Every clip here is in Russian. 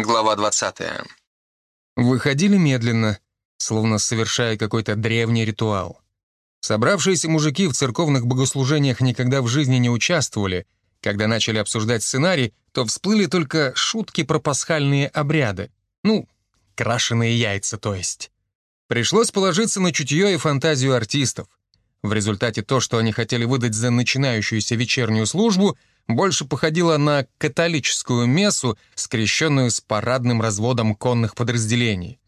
Глава 20. Выходили медленно, словно совершая какой-то древний ритуал. Собравшиеся мужики в церковных богослужениях никогда в жизни не участвовали. Когда начали обсуждать сценарий, то всплыли только шутки про пасхальные обряды. Ну, крашеные яйца, то есть. Пришлось положиться на чутье и фантазию артистов. В результате то, что они хотели выдать за начинающуюся вечернюю службу, больше походило на католическую мессу, скрещенную с парадным разводом конных подразделений.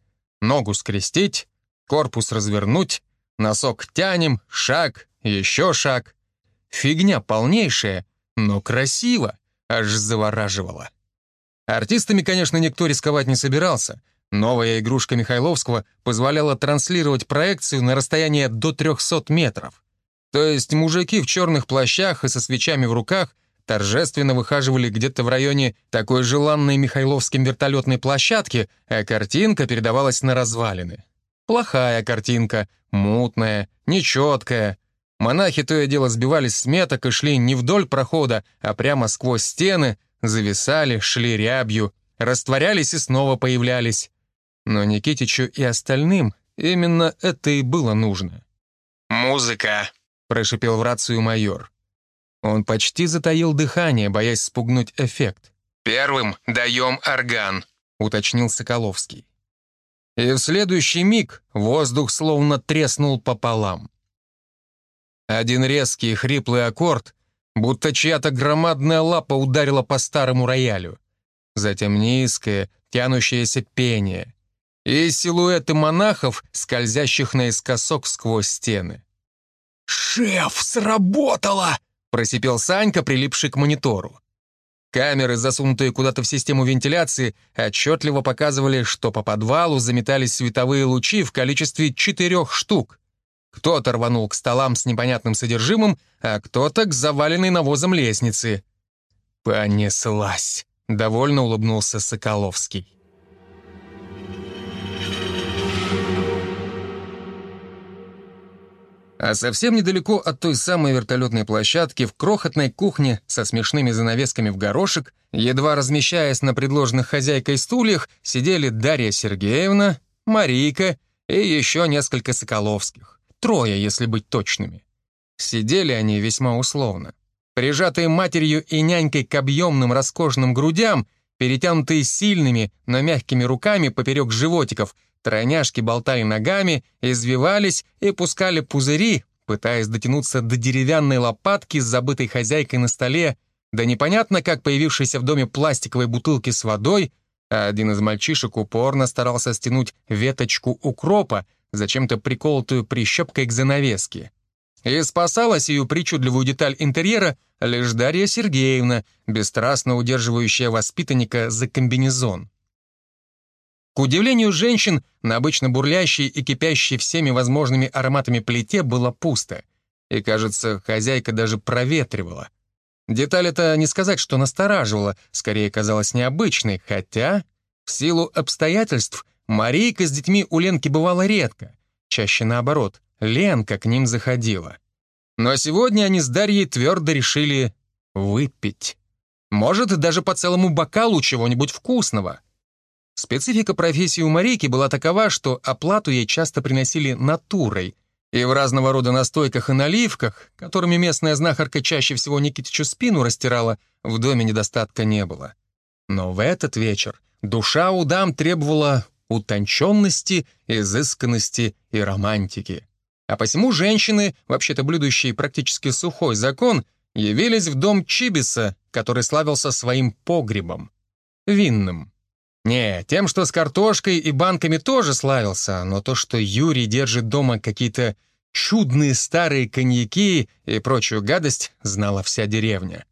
Ногу скрестить, корпус развернуть, носок тянем, шаг, еще шаг. Фигня полнейшая, но красиво, аж завораживало. Артистами, конечно, никто рисковать не собирался. Новая игрушка Михайловского позволяла транслировать проекцию на расстояние до 300 метров. То есть мужики в черных плащах и со свечами в руках торжественно выхаживали где-то в районе такой желанной Михайловским вертолетной площадки, а картинка передавалась на развалины. Плохая картинка, мутная, нечеткая. Монахи то и дело сбивались с меток и шли не вдоль прохода, а прямо сквозь стены, зависали, шли рябью, растворялись и снова появлялись. Но Никитичу и остальным именно это и было нужно. «Музыка», — прошипел в рацию майор. Он почти затаил дыхание, боясь спугнуть эффект. «Первым даем орган», — уточнил Соколовский. И в следующий миг воздух словно треснул пополам. Один резкий хриплый аккорд, будто чья-то громадная лапа ударила по старому роялю. Затем низкое, тянущееся пение. И силуэты монахов, скользящих наискосок сквозь стены. «Шеф, сработало!» Просипел Санька, прилипший к монитору. Камеры, засунутые куда-то в систему вентиляции, отчетливо показывали, что по подвалу заметались световые лучи в количестве четырех штук. Кто-то рванул к столам с непонятным содержимым, а кто-то к заваленной навозом лестнице. «Понеслась», — довольно улыбнулся Соколовский. А совсем недалеко от той самой вертолетной площадки, в крохотной кухне со смешными занавесками в горошек, едва размещаясь на предложенных хозяйкой стульях, сидели Дарья Сергеевна, Марийка и еще несколько Соколовских. Трое, если быть точными. Сидели они весьма условно. Прижатые матерью и нянькой к объемным роскошным грудям, перетянутые сильными, но мягкими руками поперек животиков — Тройняшки болтали ногами, извивались и пускали пузыри, пытаясь дотянуться до деревянной лопатки с забытой хозяйкой на столе, да непонятно как появившейся в доме пластиковой бутылки с водой, а один из мальчишек упорно старался стянуть веточку укропа, зачем-то приколотую прищепкой к занавеске. И спасала сию причудливую деталь интерьера лишь Дарья Сергеевна, бесстрастно удерживающая воспитанника за комбинезон. К удивлению женщин, на обычно бурлящей и кипящей всеми возможными ароматами плите было пусто. И, кажется, хозяйка даже проветривала. Деталь это не сказать, что настораживала, скорее казалась необычной, хотя, в силу обстоятельств, Марийка с детьми у Ленки бывала редко. Чаще наоборот, Ленка к ним заходила. Но сегодня они с Дарьей твердо решили выпить. Может, даже по целому бокалу чего-нибудь вкусного — Специфика профессии у Марийки была такова, что оплату ей часто приносили натурой, и в разного рода настойках и наливках, которыми местная знахарка чаще всего Никитичу спину растирала, в доме недостатка не было. Но в этот вечер душа у дам требовала утонченности, изысканности и романтики. А посему женщины, вообще-то блюдущие практически сухой закон, явились в дом Чибиса, который славился своим погребом. Винным. Не, тем, что с картошкой и банками тоже славился, но то, что Юрий держит дома какие-то чудные старые коньяки и прочую гадость, знала вся деревня.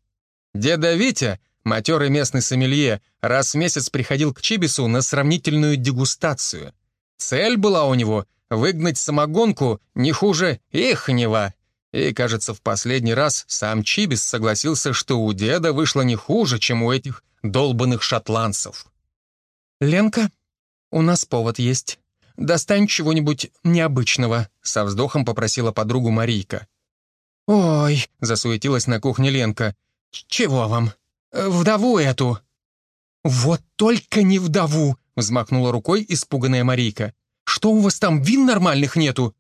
Деда Витя, матерый местный сомелье, раз в месяц приходил к Чибису на сравнительную дегустацию. Цель была у него — выгнать самогонку не хуже ихнего. И, кажется, в последний раз сам Чибис согласился, что у деда вышло не хуже, чем у этих долбанных шотландцев. «Ленка, у нас повод есть. Достань чего-нибудь необычного», — со вздохом попросила подругу Марийка. «Ой», — засуетилась на кухне Ленка. «Чего вам? Вдову эту». «Вот только не вдову!» — взмахнула рукой испуганная Марийка. «Что у вас там, вин нормальных нету?»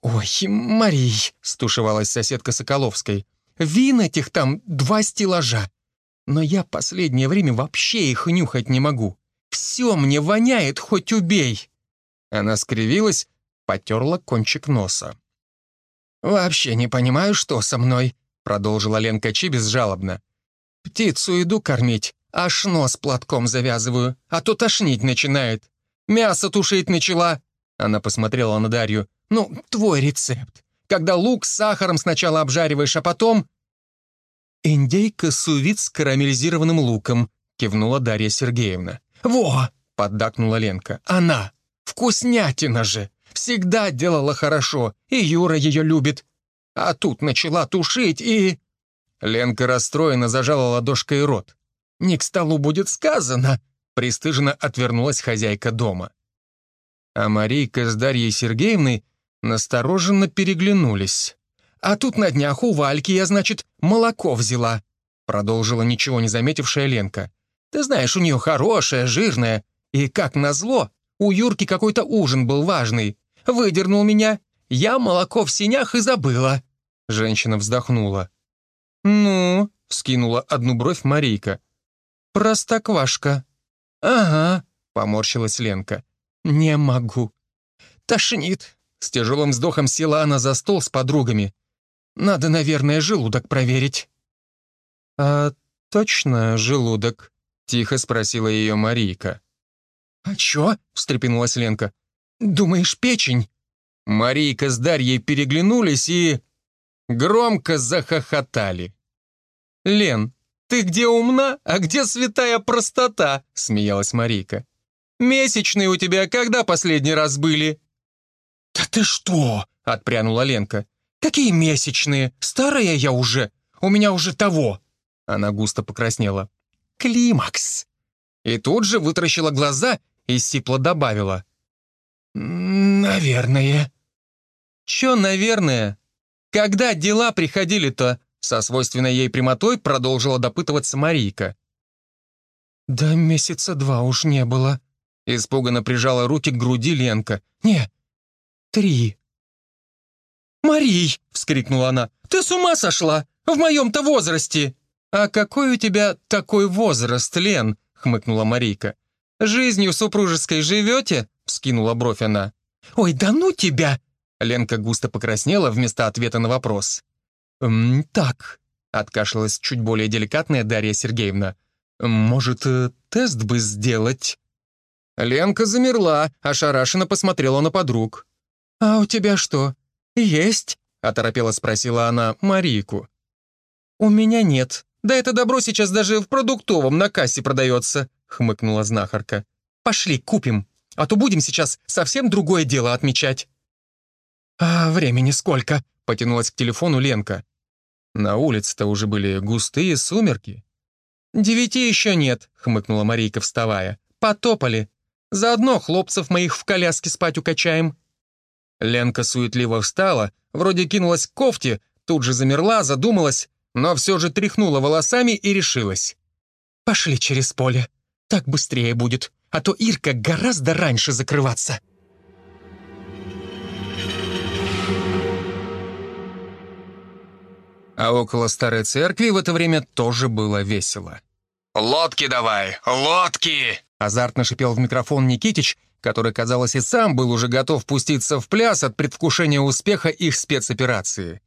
«Ой, Марий!» — стушевалась соседка Соколовской. «Вин этих там два стеллажа. Но я последнее время вообще их нюхать не могу. Все мне воняет, хоть убей!» Она скривилась, потерла кончик носа. «Вообще не понимаю, что со мной», — продолжила Ленка Чибис жалобно. «Птицу иду кормить, аж нос платком завязываю, а то тошнить начинает. Мясо тушить начала». Она посмотрела на Дарью. «Ну, твой рецепт. Когда лук с сахаром сначала обжариваешь, а потом...» «Индейка сувит с карамелизированным луком», — кивнула Дарья Сергеевна. «Во!» — поддакнула Ленка. «Она! Вкуснятина же! Всегда делала хорошо, и Юра ее любит. А тут начала тушить и...» Ленка расстроенно зажала ладошкой рот. «Не к столу будет сказано!» Престыженно отвернулась хозяйка дома. А Марийка с Дарьей Сергеевной настороженно переглянулись. «А тут на днях у Вальки я, значит, молоко взяла», продолжила ничего не заметившая Ленка. «Ты знаешь, у нее хорошее, жирное. И, как назло, у Юрки какой-то ужин был важный. Выдернул меня. Я молоко в синях и забыла». Женщина вздохнула. «Ну?» — вскинула одну бровь Марийка. «Простоквашка». «Ага», — поморщилась Ленка. «Не могу». «Тошнит». С тяжелым вздохом села она за стол с подругами. «Надо, наверное, желудок проверить». «А точно желудок?» — тихо спросила ее Марийка. «А чё?» — встрепенулась Ленка. «Думаешь, печень?» Марийка с Дарьей переглянулись и... громко захохотали. «Лен, ты где умна, а где святая простота?» — смеялась Марийка. «Месячные у тебя когда последний раз были?» «Да ты что?» — отпрянула Ленка. «Какие месячные? Старая я уже. У меня уже того». Она густо покраснела. «Климакс!» И тут же вытаращила глаза и сипло добавила. «Наверное». «Чё «наверное»? Когда дела приходили-то?» Со свойственной ей прямотой продолжила допытываться Марийка. «Да месяца два уж не было», — испуганно прижала руки к груди Ленка. «Не, три». «Марий!» — вскрикнула она. «Ты с ума сошла? В моем-то возрасте!» «А какой у тебя такой возраст, Лен?» — хмыкнула Марийка. «Жизнью супружеской живете?» — вскинула бровь она. «Ой, да ну тебя!» Ленка густо покраснела вместо ответа на вопрос. «М «Так», — откашлялась чуть более деликатная Дарья Сергеевна. «Может, э, тест бы сделать?» Ленка замерла, ошарашенно посмотрела на подруг. «А у тебя что, есть?» — оторопела спросила она Марийку. «У меня нет. Да это добро сейчас даже в продуктовом на кассе продается», — хмыкнула знахарка. «Пошли, купим, а то будем сейчас совсем другое дело отмечать». «А времени сколько?» — потянулась к телефону Ленка. На улице-то уже были густые сумерки. «Девяти еще нет», — хмыкнула Марийка, вставая. «Потопали. Заодно хлопцев моих в коляске спать укачаем». Ленка суетливо встала, вроде кинулась к кофте, тут же замерла, задумалась, но все же тряхнула волосами и решилась. «Пошли через поле. Так быстрее будет, а то Ирка гораздо раньше закрываться». А около старой церкви в это время тоже было весело. «Лодки давай, лодки!» Азартно шипел в микрофон Никитич, который, казалось, и сам был уже готов пуститься в пляс от предвкушения успеха их спецоперации.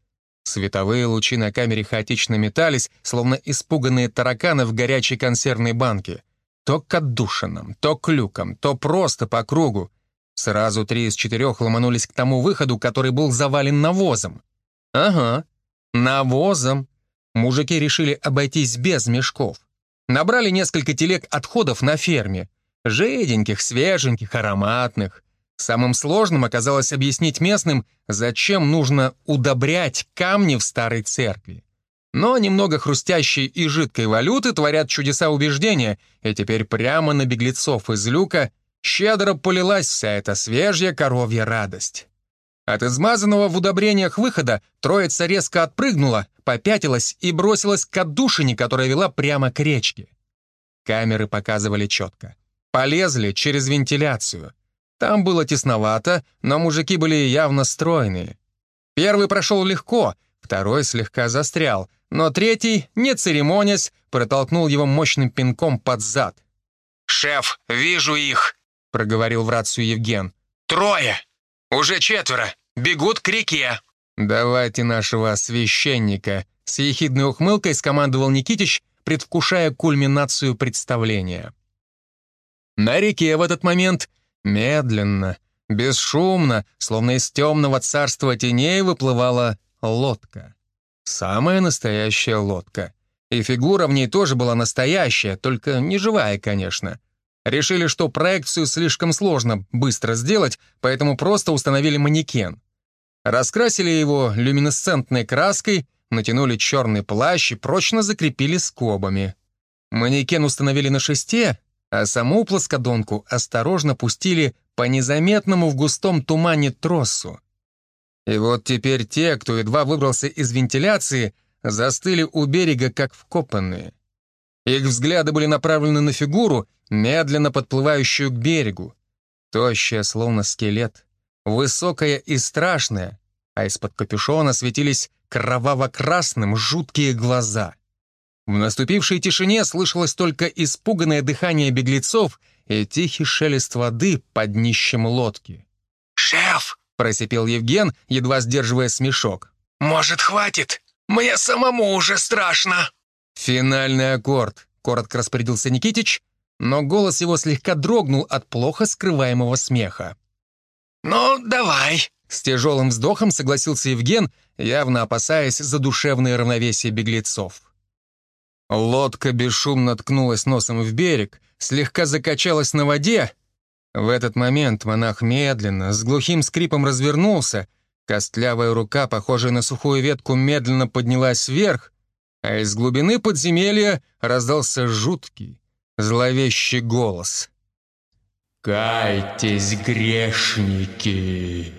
Световые лучи на камере хаотично метались, словно испуганные тараканы в горячей консервной банке. То к отдушинам, то к люкам, то просто по кругу. Сразу три из четырех ломанулись к тому выходу, который был завален навозом. Ага, Навозом. Мужики решили обойтись без мешков. Набрали несколько телег отходов на ферме. Жиденьких, свеженьких, ароматных. Самым сложным оказалось объяснить местным, зачем нужно удобрять камни в старой церкви. Но немного хрустящей и жидкой валюты творят чудеса убеждения, и теперь прямо на беглецов из люка щедро полилась вся эта свежая коровья радость. От измазанного в удобрениях выхода троица резко отпрыгнула, попятилась и бросилась к отдушине, которая вела прямо к речке. Камеры показывали четко. Полезли через вентиляцию. Там было тесновато, но мужики были явно стройные. Первый прошел легко, второй слегка застрял, но третий, не церемонясь, протолкнул его мощным пинком под зад. «Шеф, вижу их!» — проговорил в рацию Евген. «Трое! Уже четверо! Бегут к реке!» «Давайте нашего священника!» С ехидной ухмылкой скомандовал Никитич, предвкушая кульминацию представления. На реке в этот момент медленно, бесшумно, словно из темного царства теней выплывала лодка. Самая настоящая лодка. И фигура в ней тоже была настоящая, только не живая, конечно. Решили, что проекцию слишком сложно быстро сделать, поэтому просто установили манекен. Раскрасили его люминесцентной краской, натянули черный плащ и прочно закрепили скобами. Манекен установили на шесте, а саму плоскодонку осторожно пустили по незаметному в густом тумане тросу. И вот теперь те, кто едва выбрался из вентиляции, застыли у берега как вкопанные. Их взгляды были направлены на фигуру, медленно подплывающую к берегу. Тощая, словно скелет, высокая и страшная, а из-под капюшона светились кроваво-красным жуткие глаза. В наступившей тишине слышалось только испуганное дыхание беглецов и тихий шелест воды под днищем лодки. «Шеф!» — просипел Евген, едва сдерживая смешок. «Может, хватит? Мне самому уже страшно!» «Финальный аккорд», — коротко распорядился Никитич, но голос его слегка дрогнул от плохо скрываемого смеха. «Ну, давай», — с тяжелым вздохом согласился Евген, явно опасаясь за душевное равновесие беглецов. Лодка бесшумно ткнулась носом в берег, слегка закачалась на воде. В этот момент монах медленно, с глухим скрипом развернулся, костлявая рука, похожая на сухую ветку, медленно поднялась вверх, а из глубины подземелья раздался жуткий, зловещий голос. «Кайтесь, грешники!»